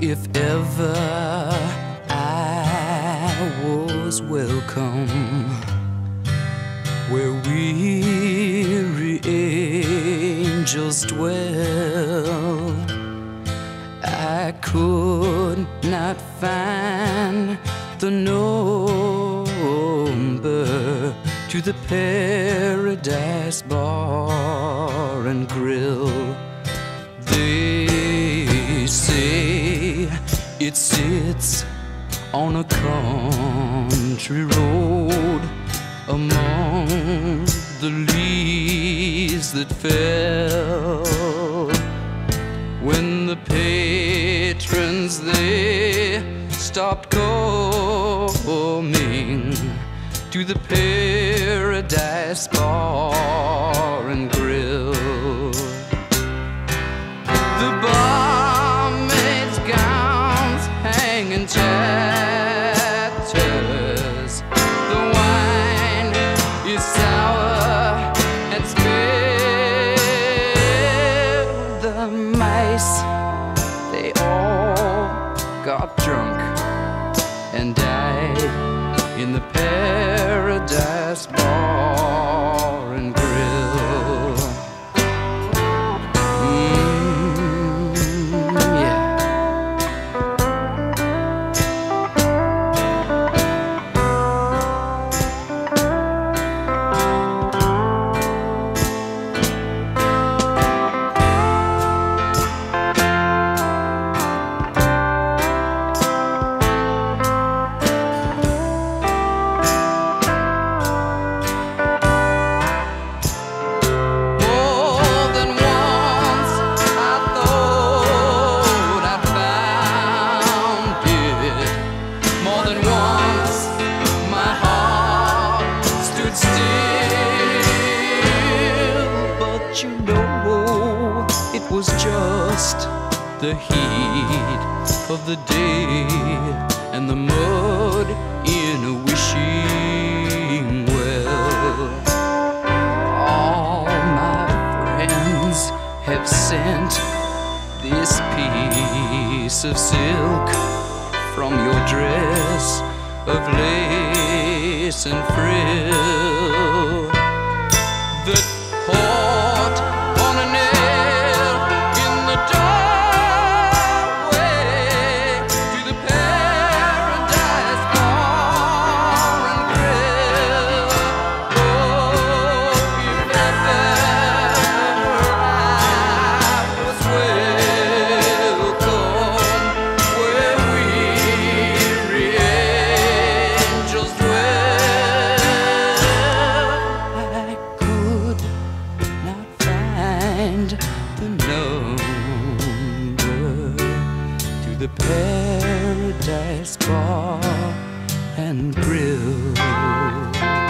if ever I was welcome. Where weary angels dwell, I could not find the number to the Paradise Bar it sits on a country road among the leaves that fell. When the patrons they stopped coming to the Paradise Bar hang in tatters. The wine is sour and spilled. The mice, they all got drunk and died in the Paradise Bar You know it was just the heat of the day and the mud in a wishing well. All my friends have sent this piece of silk from your dress of lace and frill the Paradise Bar and Grill.